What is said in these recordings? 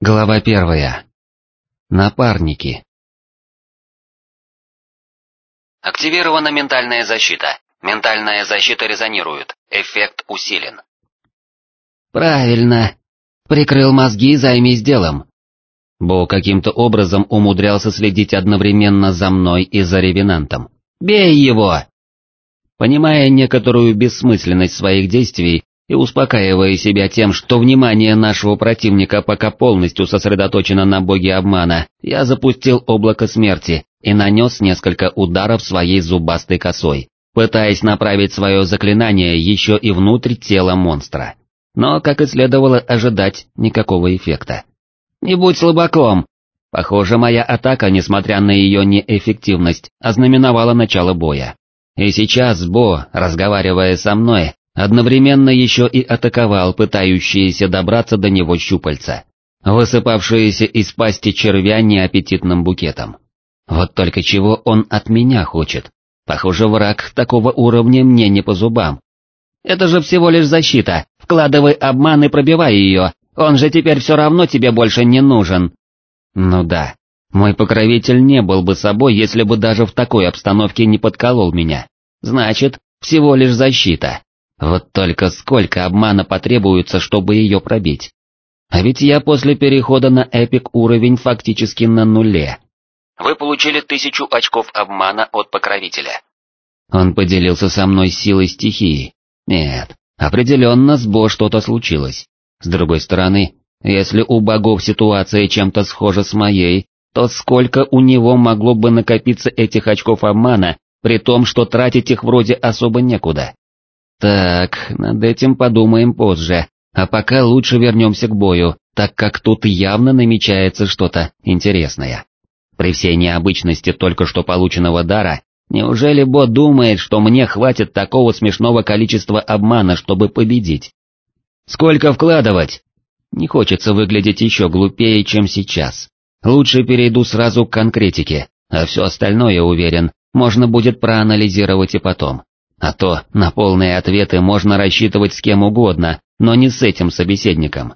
Глава первая. Напарники. Активирована ментальная защита. Ментальная защита резонирует. Эффект усилен. Правильно. Прикрыл мозги, займись делом. Бо каким-то образом умудрялся следить одновременно за мной и за ревенантом. Бей его! Понимая некоторую бессмысленность своих действий, и успокаивая себя тем, что внимание нашего противника пока полностью сосредоточено на боге обмана, я запустил облако смерти и нанес несколько ударов своей зубастой косой, пытаясь направить свое заклинание еще и внутрь тела монстра. Но, как и следовало ожидать, никакого эффекта. «Не будь слабаком!» Похоже, моя атака, несмотря на ее неэффективность, ознаменовала начало боя. И сейчас Бо, разговаривая со мной, одновременно еще и атаковал пытающиеся добраться до него щупальца, высыпавшиеся из пасти червя неаппетитным букетом. Вот только чего он от меня хочет. Похоже, враг такого уровня мне не по зубам. Это же всего лишь защита, вкладывай обман и пробивай ее, он же теперь все равно тебе больше не нужен. Ну да, мой покровитель не был бы собой, если бы даже в такой обстановке не подколол меня. Значит, всего лишь защита. Вот только сколько обмана потребуется, чтобы ее пробить. А ведь я после перехода на эпик уровень фактически на нуле. Вы получили тысячу очков обмана от покровителя. Он поделился со мной силой стихии. Нет, определенно с Бо что-то случилось. С другой стороны, если у богов ситуация чем-то схожа с моей, то сколько у него могло бы накопиться этих очков обмана, при том, что тратить их вроде особо некуда. Так, над этим подумаем позже, а пока лучше вернемся к бою, так как тут явно намечается что-то интересное. При всей необычности только что полученного дара, неужели Бо думает, что мне хватит такого смешного количества обмана, чтобы победить? Сколько вкладывать? Не хочется выглядеть еще глупее, чем сейчас. Лучше перейду сразу к конкретике, а все остальное, уверен, можно будет проанализировать и потом. А то на полные ответы можно рассчитывать с кем угодно, но не с этим собеседником.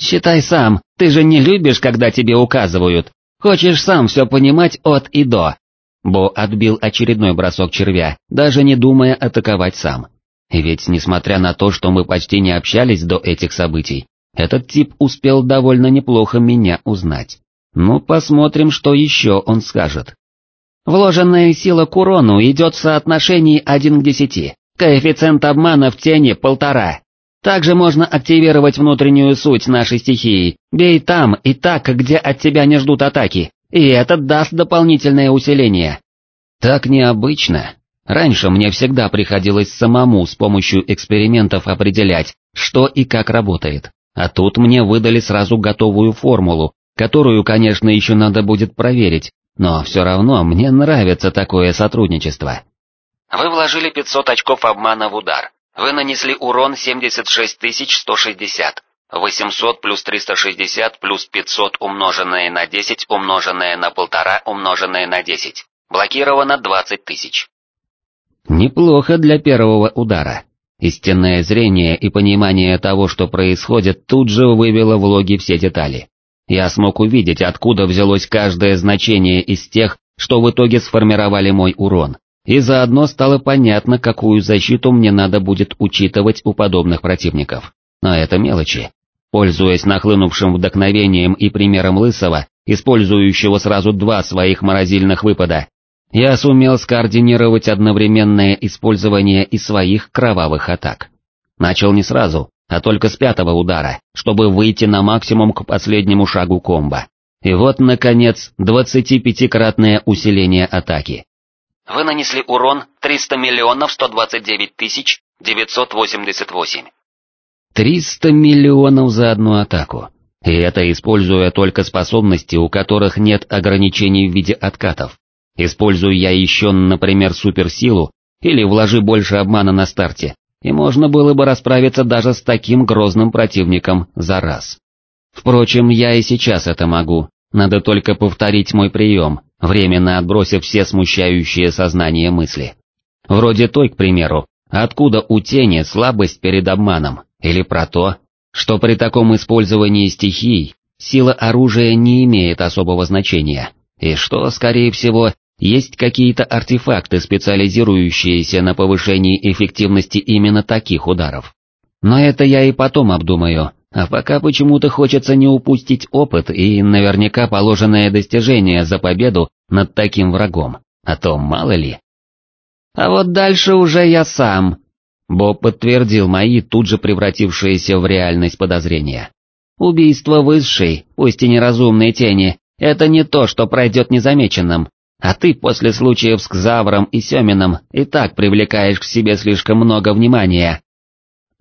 «Считай сам, ты же не любишь, когда тебе указывают. Хочешь сам все понимать от и до». Бо отбил очередной бросок червя, даже не думая атаковать сам. Ведь несмотря на то, что мы почти не общались до этих событий, этот тип успел довольно неплохо меня узнать. Ну, посмотрим, что еще он скажет. Вложенная сила к урону идет в соотношении 1 к 10, коэффициент обмана в тени полтора. Также можно активировать внутреннюю суть нашей стихии, бей там и так, где от тебя не ждут атаки, и это даст дополнительное усиление. Так необычно. Раньше мне всегда приходилось самому с помощью экспериментов определять, что и как работает, а тут мне выдали сразу готовую формулу, которую, конечно, еще надо будет проверить, но все равно мне нравится такое сотрудничество. Вы вложили 500 очков обмана в удар. Вы нанесли урон 76160. 800 плюс 360 плюс 500 умноженное на 10 умноженное на полтора умноженное на 10. Блокировано 20 тысяч. Неплохо для первого удара. Истинное зрение и понимание того, что происходит, тут же вывело в логи все детали. Я смог увидеть, откуда взялось каждое значение из тех, что в итоге сформировали мой урон, и заодно стало понятно, какую защиту мне надо будет учитывать у подобных противников. Но это мелочи. Пользуясь нахлынувшим вдохновением и примером Лысого, использующего сразу два своих морозильных выпада, я сумел скоординировать одновременное использование и своих кровавых атак. Начал не сразу, а только с пятого удара, чтобы выйти на максимум к последнему шагу комбо. И вот, наконец, 25-кратное усиление атаки. Вы нанесли урон 300 миллионов 129 тысяч 988. 300 миллионов за одну атаку. И это используя только способности, у которых нет ограничений в виде откатов. Использую я еще, например, суперсилу, или вложи больше обмана на старте, и можно было бы расправиться даже с таким грозным противником за раз. Впрочем, я и сейчас это могу, надо только повторить мой прием, временно отбросив все смущающие сознание мысли. Вроде той, к примеру, откуда у тени слабость перед обманом, или про то, что при таком использовании стихий сила оружия не имеет особого значения, и что, скорее всего, есть какие-то артефакты, специализирующиеся на повышении эффективности именно таких ударов. Но это я и потом обдумаю, а пока почему-то хочется не упустить опыт и наверняка положенное достижение за победу над таким врагом, а то мало ли. А вот дальше уже я сам. Боб подтвердил мои тут же превратившиеся в реальность подозрения. Убийство высшей, пусть и неразумной тени, это не то, что пройдет незамеченным, а ты после случаев с Кзавром и Семином и так привлекаешь к себе слишком много внимания.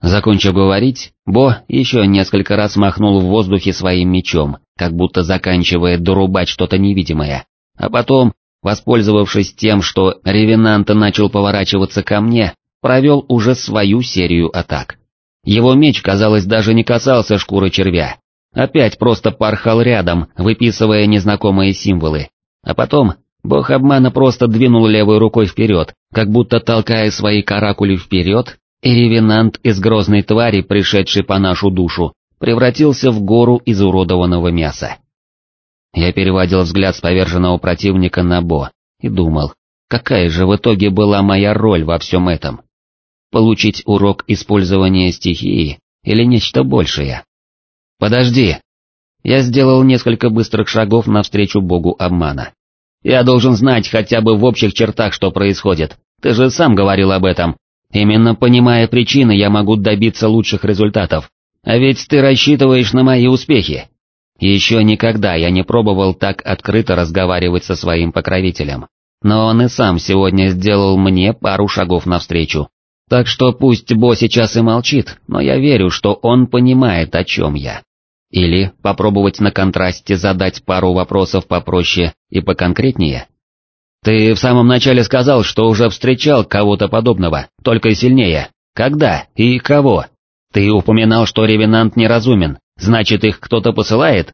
Закончив говорить, Бо еще несколько раз махнул в воздухе своим мечом, как будто заканчивая дорубать что-то невидимое, а потом, воспользовавшись тем, что ревенанта начал поворачиваться ко мне, провел уже свою серию атак. Его меч, казалось, даже не касался шкуры червя, опять просто порхал рядом, выписывая незнакомые символы, а потом бог обмана просто двинул левой рукой вперед, как будто толкая свои каракули вперед, и ревенант из грозной твари, пришедший по нашу душу, превратился в гору изуродованного мяса. Я переводил взгляд с поверженного противника на Бо и думал, какая же в итоге была моя роль во всем этом получить урок использования стихии или нечто большее. «Подожди!» Я сделал несколько быстрых шагов навстречу богу обмана. «Я должен знать хотя бы в общих чертах, что происходит, ты же сам говорил об этом. Именно понимая причины, я могу добиться лучших результатов. А ведь ты рассчитываешь на мои успехи. Еще никогда я не пробовал так открыто разговаривать со своим покровителем. Но он и сам сегодня сделал мне пару шагов навстречу, так что пусть Бо сейчас и молчит, но я верю, что он понимает, о чем я. Или попробовать на контрасте задать пару вопросов попроще и поконкретнее. Ты в самом начале сказал, что уже встречал кого-то подобного, только сильнее. Когда и кого? Ты упоминал, что ревенант неразумен, значит их кто-то посылает?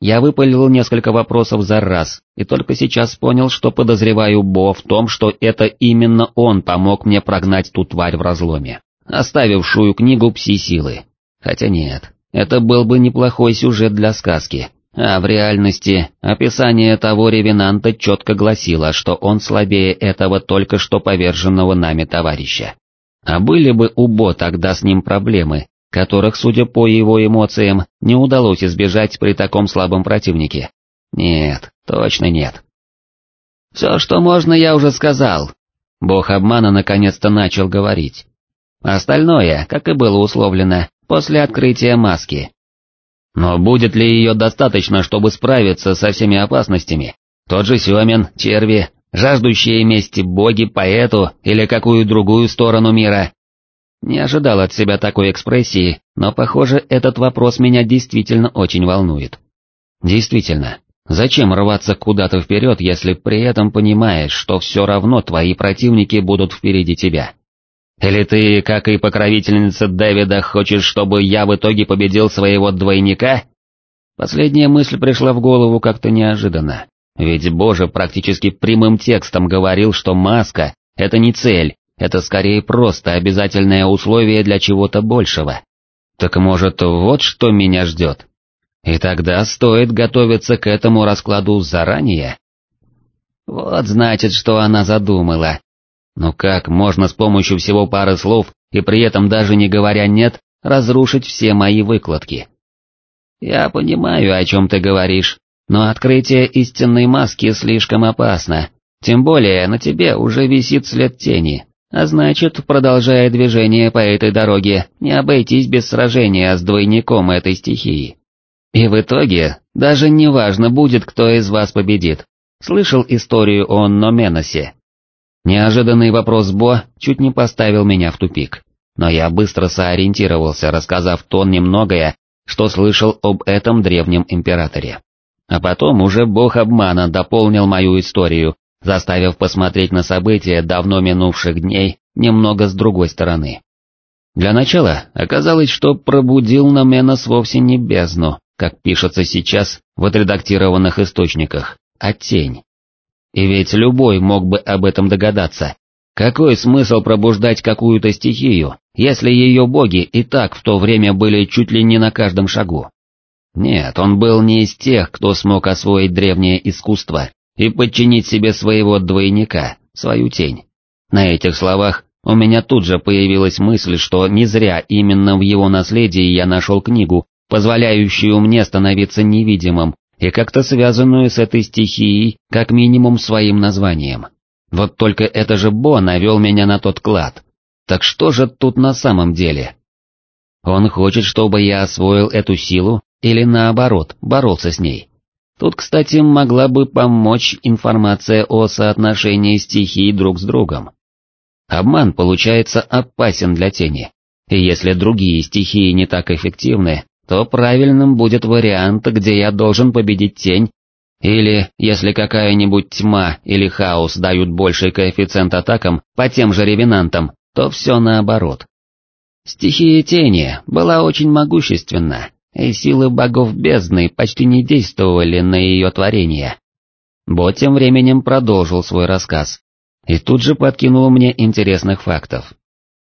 Я выпалил несколько вопросов за раз, и только сейчас понял, что подозреваю Бо в том, что это именно он помог мне прогнать ту тварь в разломе, оставившую книгу пси-силы. Хотя нет, это был бы неплохой сюжет для сказки, а в реальности описание того ревенанта четко гласило, что он слабее этого только что поверженного нами товарища. А были бы у Бо тогда с ним проблемы, которых, судя по его эмоциям, не удалось избежать при таком слабом противнике. Нет, точно нет. Все, что можно, я уже сказал. Бог обмана наконец-то начал говорить. Остальное, как и было условлено, после открытия маски. Но будет ли ее достаточно, чтобы справиться со всеми опасностями? Тот же Семен, черви, жаждущие мести боги по эту или какую другую сторону мира, не ожидал от себя такой экспрессии, но похоже этот вопрос меня действительно очень волнует. Действительно, зачем рваться куда-то вперед, если при этом понимаешь, что все равно твои противники будут впереди тебя? Или ты, как и покровительница Дэвида, хочешь, чтобы я в итоге победил своего двойника? Последняя мысль пришла в голову как-то неожиданно, ведь Боже практически прямым текстом говорил, что маска — это не цель, это скорее просто обязательное условие для чего-то большего. Так может, вот что меня ждет? И тогда стоит готовиться к этому раскладу заранее? Вот значит, что она задумала. Но как можно с помощью всего пары слов и при этом даже не говоря «нет» разрушить все мои выкладки? Я понимаю, о чем ты говоришь, но открытие истинной маски слишком опасно, тем более на тебе уже висит след тени, а значит, продолжая движение по этой дороге, не обойтись без сражения с двойником этой стихии. И в итоге, даже не важно будет, кто из вас победит. Слышал историю о Номеносе? Неожиданный вопрос Бо чуть не поставил меня в тупик, но я быстро соориентировался, рассказав Тон немногое, что слышал об этом древнем императоре. А потом уже бог обмана дополнил мою историю, заставив посмотреть на события давно минувших дней немного с другой стороны. Для начала оказалось, что пробудил Наменос вовсе не бездну, как пишется сейчас в отредактированных источниках, а тень. И ведь любой мог бы об этом догадаться. Какой смысл пробуждать какую-то стихию, если ее боги и так в то время были чуть ли не на каждом шагу? Нет, он был не из тех, кто смог освоить древнее искусство и подчинить себе своего двойника, свою тень. На этих словах у меня тут же появилась мысль, что не зря именно в его наследии я нашел книгу, позволяющую мне становиться невидимым и как-то связанную с этой стихией, как минимум своим названием. Вот только это же Бо навел меня на тот клад. Так что же тут на самом деле? Он хочет, чтобы я освоил эту силу, или наоборот, боролся с ней. Тут, кстати, могла бы помочь информация о соотношении стихий друг с другом. Обман получается опасен для тени, и если другие стихии не так эффективны, то правильным будет вариант, где я должен победить тень, или, если какая-нибудь тьма или хаос дают больший коэффициент атакам по тем же ревенантам, то все наоборот. Стихия тени была очень могущественна, и силы богов бездны почти не действовали на ее творение. Бо тем временем продолжил свой рассказ, и тут же подкинул мне интересных фактов.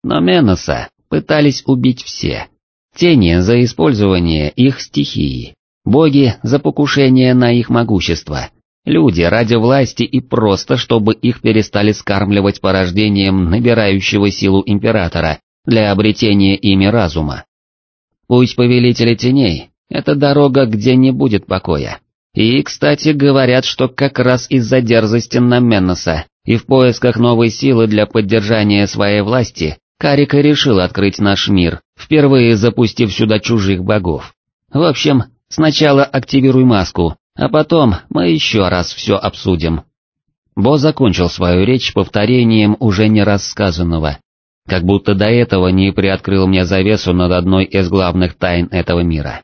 Но Меноса пытались убить все. Тени за использование их стихии, боги за покушение на их могущество, люди ради власти и просто чтобы их перестали скармливать порождением набирающего силу императора для обретения ими разума. Путь повелителя теней — это дорога, где не будет покоя. И, кстати, говорят, что как раз из-за дерзости Наменоса и в поисках новой силы для поддержания своей власти, Карика решил открыть наш мир, впервые запустив сюда чужих богов. В общем, сначала активируй маску, а потом мы еще раз все обсудим. Бо закончил свою речь повторением уже не рассказанного, как будто до этого не приоткрыл мне завесу над одной из главных тайн этого мира.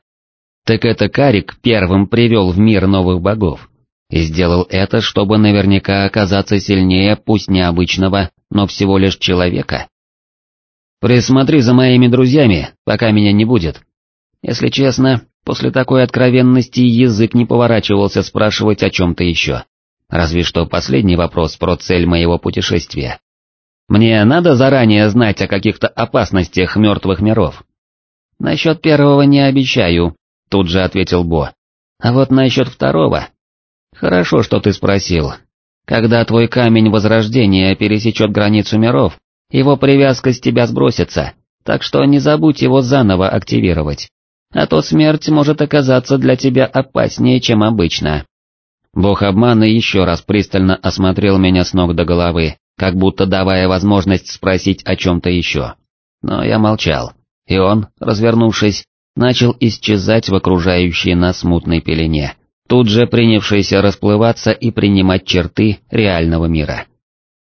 Так это Карик первым привел в мир новых богов, и сделал это, чтобы наверняка оказаться сильнее пусть не обычного, но всего лишь человека. Присмотри за моими друзьями, пока меня не будет. Если честно, после такой откровенности язык не поворачивался спрашивать о чем-то еще. Разве что последний вопрос про цель моего путешествия. Мне надо заранее знать о каких-то опасностях мертвых миров. Насчет первого не обещаю, тут же ответил Бо. А вот насчет второго... Хорошо, что ты спросил. Когда твой камень возрождения пересечет границу миров, его привязка с тебя сбросится, так что не забудь его заново активировать. А то смерть может оказаться для тебя опаснее, чем обычно. Бог обмана еще раз пристально осмотрел меня с ног до головы, как будто давая возможность спросить о чем-то еще. Но я молчал, и он, развернувшись, начал исчезать в окружающей нас мутной пелене, тут же принявшийся расплываться и принимать черты реального мира.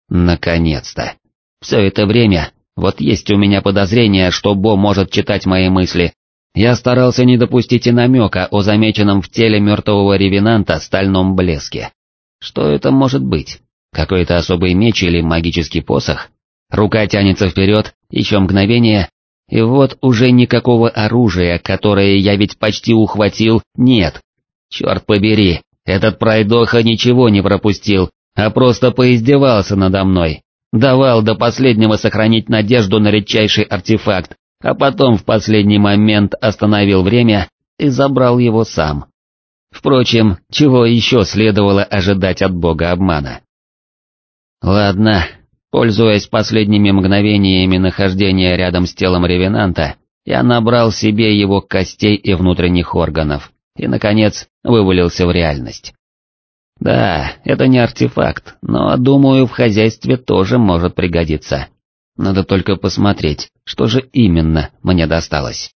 Наконец-то. Все это время, вот есть у меня подозрение, что Бо может читать мои мысли. Я старался не допустить и намека о замеченном в теле мертвого ревенанта стальном блеске. Что это может быть? Какой-то особый меч или магический посох? Рука тянется вперед, еще мгновение, и вот уже никакого оружия, которое я ведь почти ухватил, нет. Черт побери, этот пройдоха ничего не пропустил, а просто поиздевался надо мной. Давал до последнего сохранить надежду на редчайший артефакт, а потом в последний момент остановил время и забрал его сам. Впрочем, чего еще следовало ожидать от бога обмана? Ладно, пользуясь последними мгновениями нахождения рядом с телом ревенанта, я набрал себе его костей и внутренних органов, и, наконец, вывалился в реальность. Да, это не артефакт, но, думаю, в хозяйстве тоже может пригодиться. Надо только посмотреть, что же именно мне досталось.